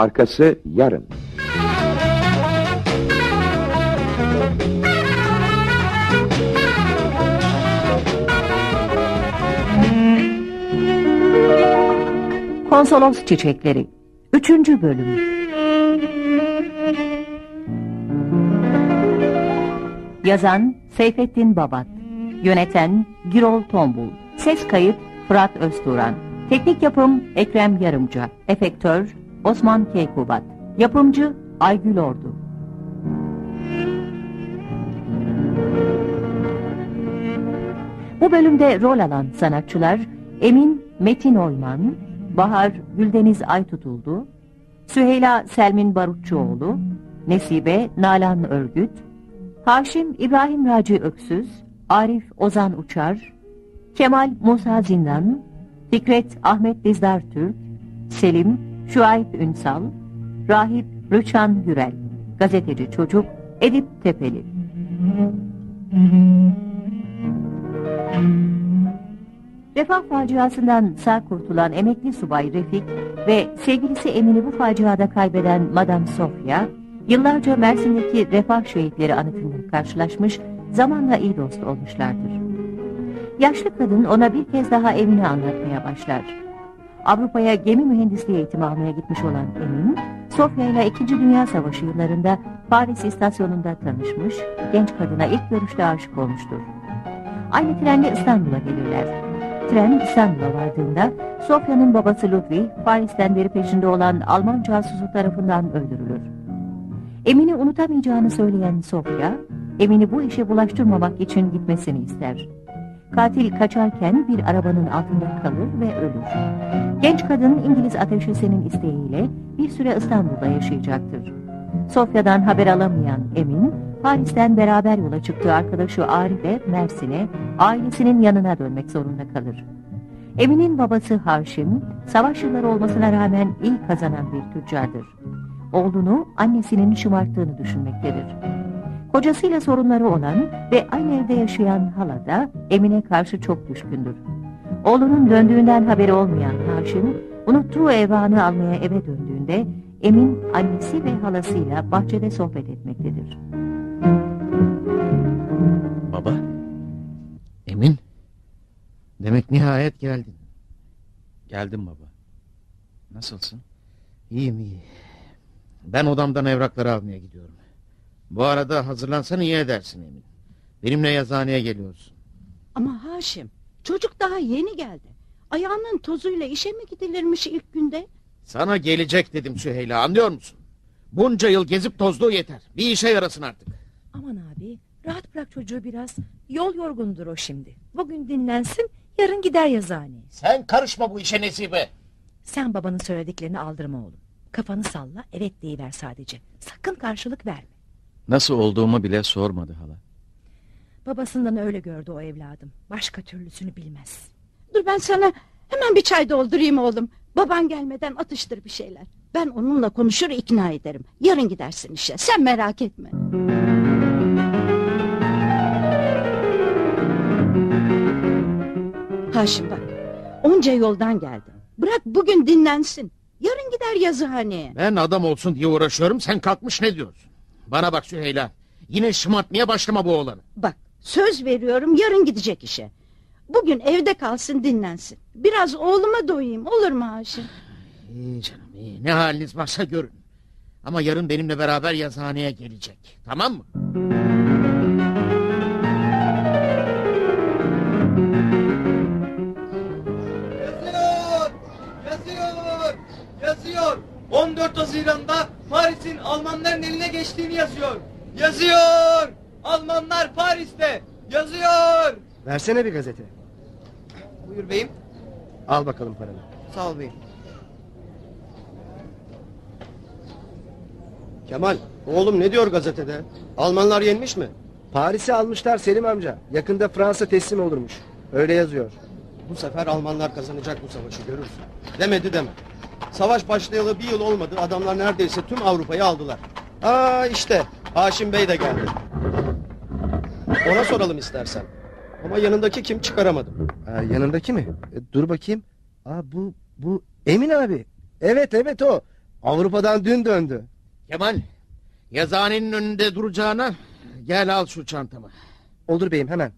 Arkası yarın. Konsolos Çiçekleri 3. Bölüm Yazan Seyfettin Babat Yöneten Girol Tombul Ses kayıt Fırat Özturan Teknik yapım Ekrem Yarımca Efektör Osman Keykubat Yapımcı Aygül Ordu. Bu bölümde rol alan sanatçılar Emin Metin Oyman, Bahar Güldeniz Aytutuldu, Süheyla Selmin Barutçuoğlu, Nesibe Nalan Örgüt, Haşim İbrahim Raci Öksüz, Arif Ozan Uçar, Kemal Musa Zindan, Fikret Ahmet Dizdar Türk, Selim Şuayb Ünsal, Rahip Rüçhan Gürel, Gazeteci Çocuk Edip Tepeli. Refah faciasından sağ kurtulan emekli subay Refik ve sevgilisi Emin'i bu faciada kaybeden Madame Sofia, yıllarca Mersin'deki refah şehitleri anıtında karşılaşmış, zamanla iyi dost olmuşlardır. Yaşlı kadın ona bir kez daha Emin'i anlatmaya başlar. Avrupa'ya gemi mühendisliği eğitimi almaya gitmiş olan Emin, Sofya ile 2. Dünya Savaşı yıllarında Paris istasyonunda tanışmış, genç kadına ilk görüşte aşık olmuştur. Aynı trenle İstanbul'a gelirler. Tren İstanbul'a vardığında Sofya'nın babası Ludwig, Paris'ten beri peşinde olan Alman casusu tarafından öldürülür. Emin'i unutamayacağını söyleyen Sofya, Emin'i bu işe bulaştırmamak için gitmesini ister. Katil kaçarken bir arabanın altında kalır ve ölür. Genç kadın İngiliz ateşesinin isteğiyle bir süre İstanbul'da yaşayacaktır. Sofya'dan haber alamayan Emin, Paris'ten beraber yola çıktığı arkadaşı Arif'e Mersin'e, ailesinin yanına dönmek zorunda kalır. Emin'in babası Haşim, savaş yılları olmasına rağmen iyi kazanan bir tüccardır. Oğlunu annesinin şımarttığını düşünmektedir. Kocasıyla sorunları olan ve aynı evde yaşayan hala da Emin'e karşı çok düşkündür. Oğlunun döndüğünden haberi olmayan Haşim, unuttuğu evanı almaya eve döndüğünde Emin annesi ve halasıyla bahçede sohbet etmektedir. Baba. Emin. Demek nihayet geldin. Geldim baba. Nasılsın? İyiyim iyi. Ben odamdan evrakları almaya gidiyorum. Bu arada hazırlansan iyi edersin Emin. Benimle yazıhaneye geliyorsun. Ama Haşim çocuk daha yeni geldi. Ayağının tozuyla işe mi gidilirmiş ilk günde? Sana gelecek dedim Süheyla anlıyor musun? Bunca yıl gezip tozduğu yeter. Bir işe yarasın artık. Aman abi rahat bırak çocuğu biraz. Yol yorgundur o şimdi. Bugün dinlensin yarın gider yazıhaneye. Sen karışma bu işe Nesibe. Sen babanın söylediklerini aldırma oğlum. Kafanı salla evet deyiver sadece. Sakın karşılık verme. Nasıl olduğumu bile sormadı hala. Babasından öyle gördü o evladım. Başka türlüsünü bilmez. Dur ben sana hemen bir çay doldurayım oğlum. Baban gelmeden atıştır bir şeyler. Ben onunla konuşur ikna ederim. Yarın gidersin işe sen merak etme. Haşim bak onca yoldan geldim. Bırak bugün dinlensin. Yarın gider yazıhaneye. Ben adam olsun diye uğraşıyorum sen kalkmış ne diyorsun? Bana bak Süheyla. Yine şımartmaya başlama bu oğlanı. Bak söz veriyorum yarın gidecek işe. Bugün evde kalsın dinlensin. Biraz oğluma doyayım olur mu Haşim? İyi canım iyi. Ne haliniz varsa görün. Ama yarın benimle beraber yazıhaneye gelecek. Tamam mı? 14 Haziran'da Paris'in Almanların eline geçtiğini yazıyor. Yazıyor! Almanlar Paris'te! Yazıyor! Versene bir gazete. Buyur beyim. Al bakalım paranı. Sağ ol beyim. Kemal, oğlum ne diyor gazetede? Almanlar yenmiş mi? Paris'i almışlar Selim amca. Yakında Fransa teslim olurmuş. Öyle yazıyor. Bu sefer Almanlar kazanacak bu savaşı görürsün. Demedi deme. Savaş başlayalı bir yıl olmadı. Adamlar neredeyse tüm Avrupa'yı aldılar. Aa işte Haşim Bey de geldi. Ona soralım istersen. Ama yanındaki kim çıkaramadım. yanındaki mi? E, dur bakayım. Aa, bu bu Emin abi. Evet evet o. Avrupa'dan dün döndü. Kemal, yazıhanenin önünde duracağına gel al şu çantamı. Olur beyim hemen.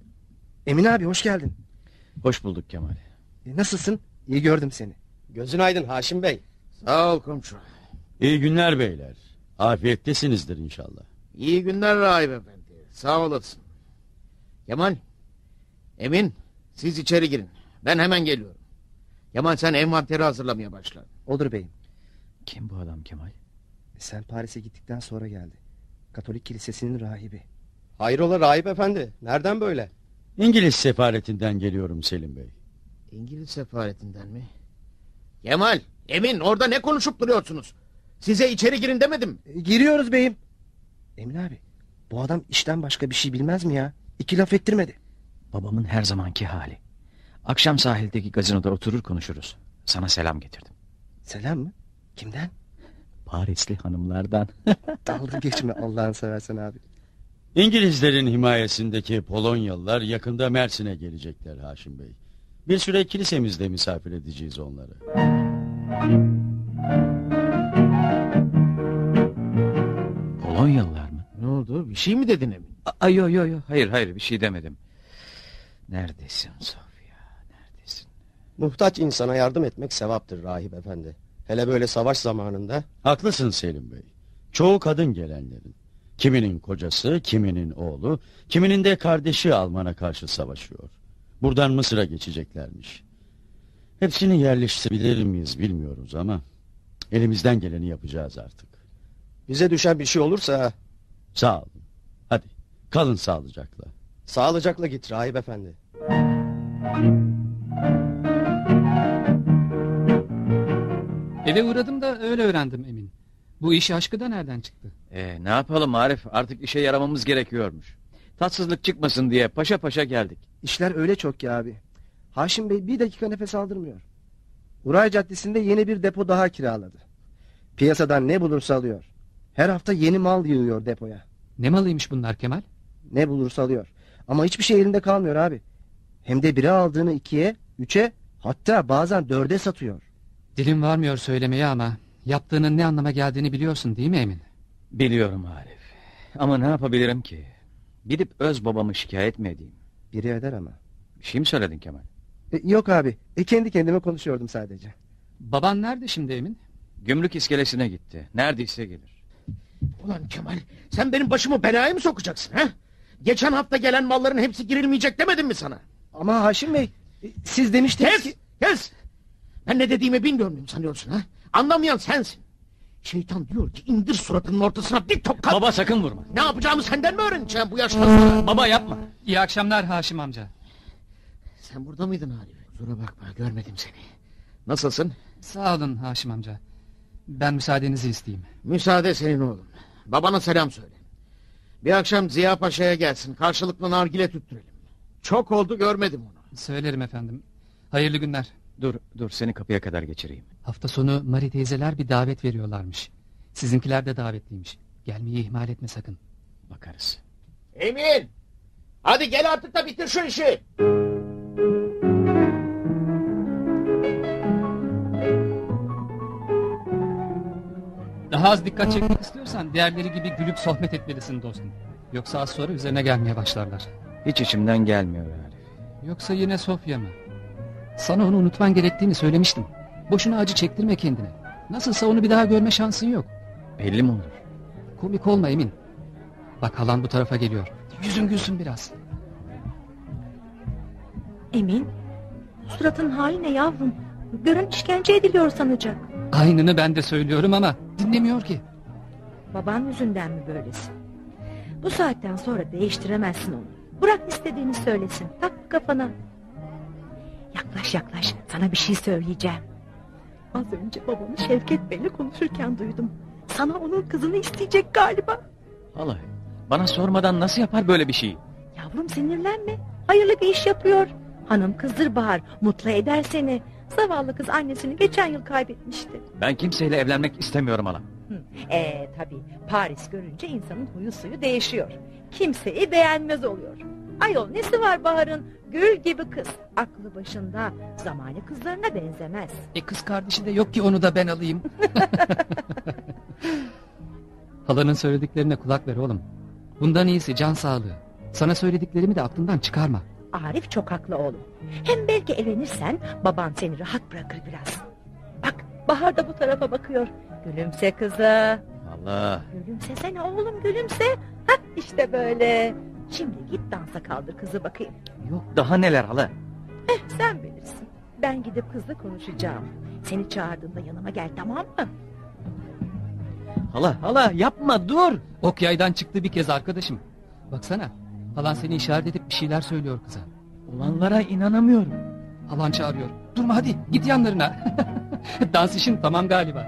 Emin abi hoş geldin. Hoş bulduk Kemal. E, nasılsın? İyi gördüm seni. Gözün aydın Haşim Bey. Sağ ol komşu. İyi günler beyler. Afiyettesinizdir inşallah. İyi günler Rahip Efendi. Sağ olasın. Kemal, Emin siz içeri girin. Ben hemen geliyorum. Kemal sen envanteri hazırlamaya başla. Olur beyim. Kim bu adam Kemal? Sen Paris'e gittikten sonra geldi. Katolik kilisesinin rahibi. Hayrola Rahip Efendi? Nereden böyle? İngiliz sefaretinden geliyorum Selim Bey. İngiliz sefaretinden mi? Kemal, Emin orada ne konuşup duruyorsunuz? Size içeri girin demedim. E, giriyoruz beyim. Emin abi bu adam işten başka bir şey bilmez mi ya? İki laf ettirmedi. Babamın her zamanki hali. Akşam sahildeki gazinoda oturur konuşuruz. Sana selam getirdim. Selam mı? Kimden? Parisli hanımlardan. Dalga geçme Allah'ını seversen abi. İngilizlerin himayesindeki Polonyalılar yakında Mersin'e gelecekler Haşim Bey. Bir süre kilisemizde misafir edeceğiz onları. Polonyalılar mı? Ne oldu? Bir şey mi dedin Emin? Ay yo yo yo. Hayır hayır bir şey demedim. Neredesin Sofya? Neredesin? Muhtaç insana yardım etmek sevaptır Rahip Efendi. Hele böyle savaş zamanında. Haklısın Selim Bey. Çoğu kadın gelenlerin. Kiminin kocası, kiminin oğlu, kiminin de kardeşi Alman'a karşı savaşıyor. Buradan Mısır'a geçeceklermiş. Hepsini yerleştirebilir miyiz bilmiyoruz ama elimizden geleni yapacağız artık. Bize düşen bir şey olursa Sağ olun. Hadi kalın sağlıcakla. sağlıcakla git Rahip Efendi. Eve uğradım da öyle öğrendim Emin. Bu iş aşkı da nereden çıktı? Ee, ne yapalım Arif? Artık işe yaramamız gerekiyormuş. Tatsızlık çıkmasın diye paşa paşa geldik. İşler öyle çok ki abi. Haşim Bey bir dakika nefes aldırmıyor. Uray Caddesi'nde yeni bir depo daha kiraladı. Piyasadan ne bulursa alıyor. Her hafta yeni mal yığıyor depoya. Ne malıymış bunlar Kemal? Ne bulursa alıyor. Ama hiçbir şey elinde kalmıyor abi. Hem de biri aldığını ikiye, üçe, hatta bazen dörde satıyor. Dilim varmıyor söylemeye ama yaptığının ne anlama geldiğini biliyorsun değil mi Emin? Biliyorum Arif. Ama ne yapabilirim ki? Gidip öz babamı şikayet mi edeyim? Biri eder ama. Bir şey mi söyledin Kemal? E, yok abi. E, kendi kendime konuşuyordum sadece. Baban nerede şimdi Emin? Gümrük iskelesine gitti. Neredeyse gelir. Ulan Kemal sen benim başımı belaya mı sokacaksın ha? Geçen hafta gelen malların hepsi girilmeyecek demedim mi sana? Ama Haşim Bey e, siz demiştiniz Kes! ki... Kes! Ben ne dediğimi bilmiyor muyum sanıyorsun ha? Anlamayan sensin. Şeytan diyor ki indir suratının ortasına bir tokat. Baba sakın vurma. Ne yapacağımı senden mi öğreneceğim bu sonra? Baba yapma. İyi akşamlar Haşim amca. Sen burada mıydın Arif? Kusura bakma görmedim seni. Nasılsın? Sağ olun Haşim amca. Ben müsaadenizi isteyeyim. Müsaade senin oğlum. Babana selam söyle. Bir akşam Ziya Paşa'ya gelsin. Karşılıklı nargile tüttürelim. Çok oldu görmedim onu. Söylerim efendim. Hayırlı günler. Dur dur seni kapıya kadar geçireyim. Hafta sonu Mari teyzeler bir davet veriyorlarmış. Sizinkiler de davetliymiş. Gelmeyi ihmal etme sakın. Bakarız. Emin! Hadi gel artık da bitir şu işi. Daha az dikkat çekmek istiyorsan diğerleri gibi gülüp sohbet etmelisin dostum. Yoksa az sonra üzerine gelmeye başlarlar. Hiç içimden gelmiyor Arif. Yoksa yine Sofya mı? Sana onu unutman gerektiğini söylemiştim. Boşuna acı çektirme kendine. Nasılsa onu bir daha görme şansın yok. Belli mi olur? Komik olma Emin. Bak halan bu tarafa geliyor. Yüzün gülsün biraz. Emin, suratın hali ne yavrum? Gören işkence ediliyor sanacak. Aynını ben de söylüyorum ama dinlemiyor ki. Baban yüzünden mi böylesin? Bu saatten sonra değiştiremezsin onu. Bırak istediğini söylesin. Tak kafana. Yaklaş yaklaş. Sana bir şey söyleyeceğim. Az önce babamı Şevket Bey'le konuşurken duydum. Sana onun kızını isteyecek galiba. Hala bana sormadan nasıl yapar böyle bir şeyi? Yavrum sinirlenme. Hayırlı bir iş yapıyor. Hanım kızdır Bahar. Mutlu eder seni. Zavallı kız annesini geçen yıl kaybetmişti. Ben kimseyle evlenmek istemiyorum hala. Ee tabi Paris görünce insanın huyu suyu değişiyor. Kimseyi beğenmez oluyor. Ayol nesi var Bahar'ın? Gül gibi kız. Aklı başında. Zamane kızlarına benzemez. E kız kardeşi de yok ki onu da ben alayım. Halanın söylediklerine kulak ver oğlum. Bundan iyisi can sağlığı. Sana söylediklerimi de aklından çıkarma. Arif çok haklı oğlum. Hem belki evlenirsen baban seni rahat bırakır biraz. Bak Bahar da bu tarafa bakıyor. Gülümse kıza. Allah. Gülümsesene oğlum gülümse. Hah işte böyle. Şimdi git dansa kaldır kızı bakayım. Yok daha neler hala. Eh sen bilirsin. Ben gidip kızla konuşacağım. Seni çağırdığında yanıma gel tamam mı? Hala hala yapma dur. Ok yaydan çıktı bir kez arkadaşım. Baksana. Halan seni işaret edip bir şeyler söylüyor kıza. Olanlara inanamıyorum. Halan çağırıyor. Durma hadi git yanlarına. Dans işin tamam galiba.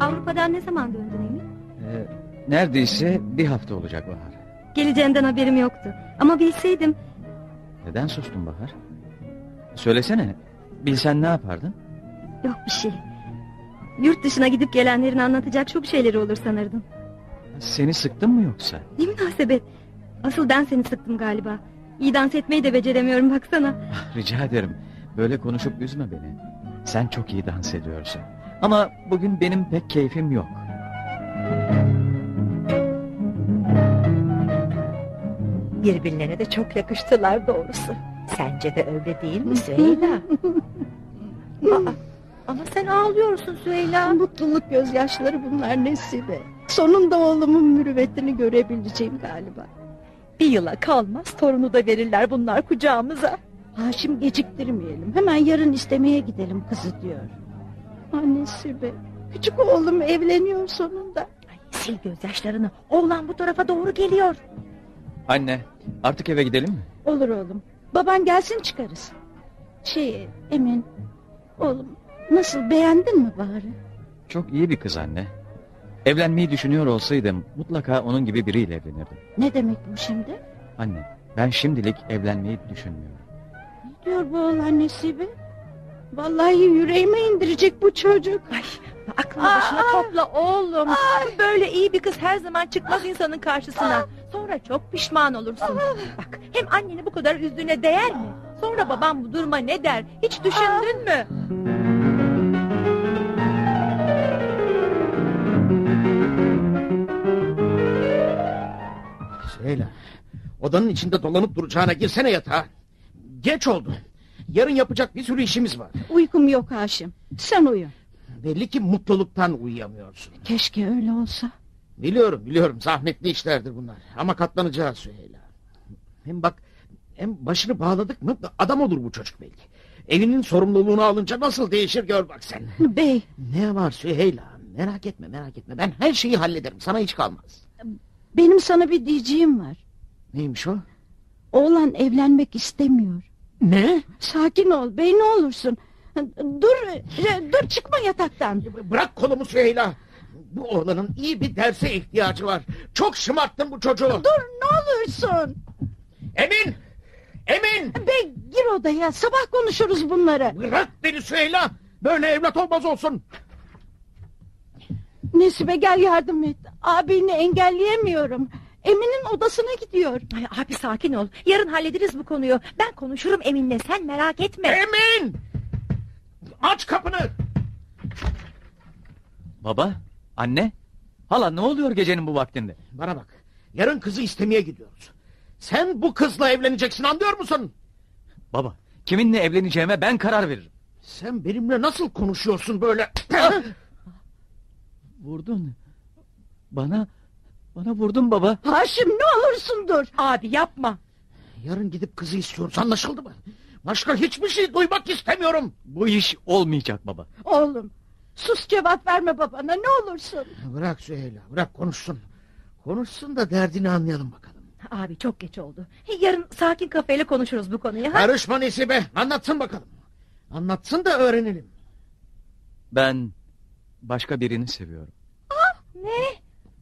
Avrupa'dan ne zaman döndün neredeyse bir hafta olacak Bahar. Geleceğinden haberim yoktu. Ama bilseydim Neden sustun Bahar? Söylesene. Bilsen ne yapardın? yok bir şey. Yurt dışına gidip gelenlerin anlatacak çok şeyleri olur sanırdım. Seni sıktın mı yoksa? Ne münasebet. Asıl ben seni sıktım galiba. İyi dans etmeyi de beceremiyorum baksana. Rica ederim. Böyle konuşup üzme beni. Sen çok iyi dans ediyorsun. Ama bugün benim pek keyfim yok. Birbirlerine de çok yakıştılar doğrusu. Sence de öyle değil mi Süheyla? Aa, ama sen ağlıyorsun Süheyla. Mutluluk gözyaşları bunlar Nesibe. Sonunda oğlumun mürüvvetini görebileceğim galiba. Bir yıla kalmaz torunu da verirler bunlar kucağımıza. Haşim geciktirmeyelim. Hemen yarın istemeye gidelim kızı diyor. Annesi be. Küçük oğlum evleniyor sonunda. Ay, sil gözyaşlarını. Oğlan bu tarafa doğru geliyor. Anne artık eve gidelim mi? Olur oğlum. Baban gelsin çıkarız. Şey Emin. Oğlum nasıl beğendin mi Bahar'ı? Çok iyi bir kız anne. Evlenmeyi düşünüyor olsaydım mutlaka onun gibi biriyle evlenirdim. Ne demek bu şimdi? Anne ben şimdilik evlenmeyi düşünmüyorum. Ne diyor bu oğlan Nesibe? Vallahi yüreğime indirecek bu çocuk. Ay, aklını başına topla oğlum. Böyle iyi bir kız her zaman çıkmaz insanın karşısına. Sonra çok pişman olursun. Bak hem anneni bu kadar üzdüğüne değer mi? Sonra babam bu duruma ne der? Hiç düşündün mü? Süheyla. Odanın içinde dolanıp duracağına girsene yatağa. Geç oldu. Yarın yapacak bir sürü işimiz var. Uykum yok Haşim. Sen uyu. Belli ki mutluluktan uyuyamıyorsun. Keşke öyle olsa. Biliyorum biliyorum zahmetli işlerdir bunlar. Ama katlanacağız Süheyla. Hem bak hem başını bağladık mı adam olur bu çocuk belki. Evinin sorumluluğunu alınca nasıl değişir gör bak sen. Bey Ne var Süheyla merak etme merak etme ben her şeyi hallederim sana hiç kalmaz. benim sana bir diyeceğim var. Neymiş o? Oğlan evlenmek istemiyor. Ne? Sakin ol bey ne olursun. Dur dur çıkma yataktan. Bırak kolumu Süheyla. Bu oğlanın iyi bir derse ihtiyacı var. Çok şımarttın bu çocuğu. Dur ne olursun. Emin! Emin! Bey gir odaya sabah konuşuruz bunları. Bırak beni Süheyla. Böyle evlat olmaz olsun. Nesibe gel yardım et. Abini engelleyemiyorum. Emin'in odasına gidiyor. Ay, abi sakin ol. Yarın hallederiz bu konuyu. Ben konuşurum Emin'le sen merak etme. Emin! Aç kapını. Baba, anne, hala ne oluyor gecenin bu vaktinde? Bana bak. Yarın kızı istemeye gidiyoruz. Sen bu kızla evleneceksin anlıyor musun? Baba, kiminle evleneceğime ben karar veririm. Sen benimle nasıl konuşuyorsun böyle? Vurdun. Bana, bana vurdun baba. Haşim ne olursun dur. Abi yapma. Yarın gidip kızı istiyoruz anlaşıldı mı? Başka hiçbir şey duymak istemiyorum. Bu iş olmayacak baba. Oğlum sus cevap verme babana ne olursun. Bırak Süheyla bırak konuşsun. Konuşsun da derdini anlayalım bakalım. Abi çok geç oldu. Yarın sakin kafayla konuşuruz bu konuyu. Ha? Karışma Nesibe anlatsın bakalım. Anlatsın da öğrenelim. Ben başka birini seviyorum. Ne?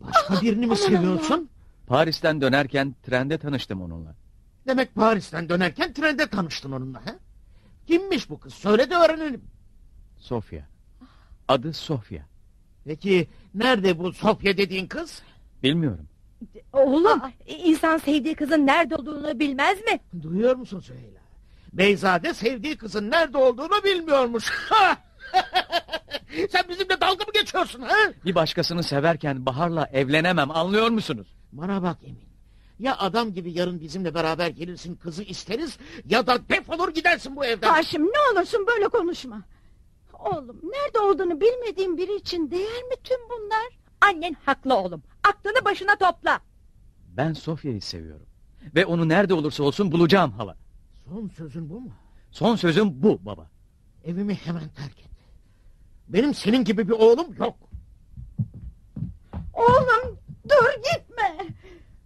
Başka birini mi seviyorsun? Paris'ten dönerken trende tanıştım onunla. Demek Paris'ten dönerken trende tanıştın onunla. He? Kimmiş bu kız? Söyle de öğrenelim. Sofya. Adı Sofya. Peki nerede bu Sofya dediğin kız? Bilmiyorum. Oğlum insan sevdiği kızın nerede olduğunu bilmez mi? Duyuyor musun Süheyla? Beyzade sevdiği kızın nerede olduğunu bilmiyormuş. Sen bizimle dalga mı geçiyorsun ha? Bir başkasını severken Bahar'la evlenemem anlıyor musunuz? Bana bak Emin. Ya adam gibi yarın bizimle beraber gelirsin kızı isteriz ya da defolur gidersin bu evden. Haşim ne olursun böyle konuşma. Oğlum nerede olduğunu bilmediğim biri için değer mi tüm bunlar? Annen haklı oğlum. Aklını başına topla. Ben Sofya'yı seviyorum. Ve onu nerede olursa olsun bulacağım hala. Son sözün bu mu? Son sözüm bu baba. Evimi hemen terk et. Benim senin gibi bir oğlum yok. Oğlum dur gitme.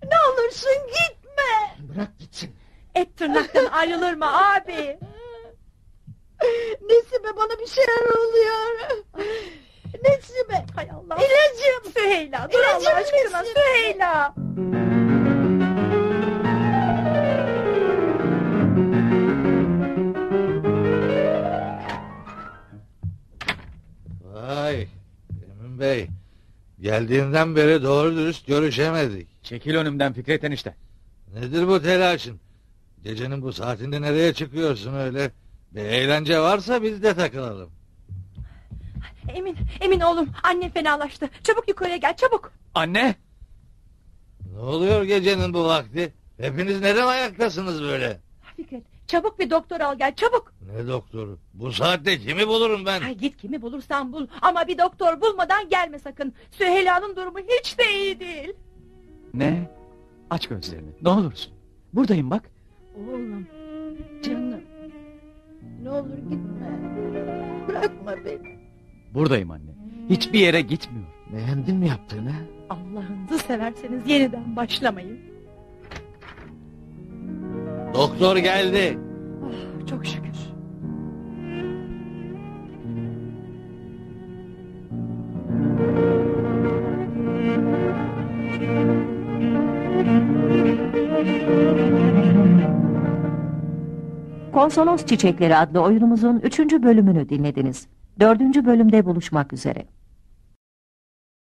Ne olursun gitme. Bırak gitsin. Et tırnaktan ayrılır mı abi? Nesibe bana bir şeyler oluyor. Nesibe. Hay Allah. İlacım. Süheyla dur İlacım Allah aşkına Nesibe. Süheyla. Vay Emin Bey. Geldiğinden beri doğru dürüst görüşemedik. Çekil önümden Fikret enişte. Nedir bu telaşın? Gecenin bu saatinde nereye çıkıyorsun öyle? Bir eğlence varsa biz de takılalım. Emin, Emin oğlum annen fenalaştı. Çabuk yukarıya gel çabuk. Anne! Ne oluyor gecenin bu vakti? Hepiniz neden ayaktasınız böyle? Fikret çabuk bir doktor al gel çabuk. Ne doktoru? Bu saatte kimi bulurum ben? Ay git kimi bulursan bul ama bir doktor bulmadan gelme sakın. Süheyla'nın durumu hiç de iyi değil. Ne? Aç gözlerini ne olursun. Buradayım bak. Oğlum canım. Ne olur gitme. Bırakma beni. Buradayım anne. Hiçbir yere gitmiyor. Beğendin mi yaptığını? Allah'ınızı severseniz yeniden başlamayın. Doktor geldi. Oh, çok şükür. Konsolos Çiçekleri adlı oyunumuzun 3. bölümünü dinlediniz. 4. bölümde buluşmak üzere.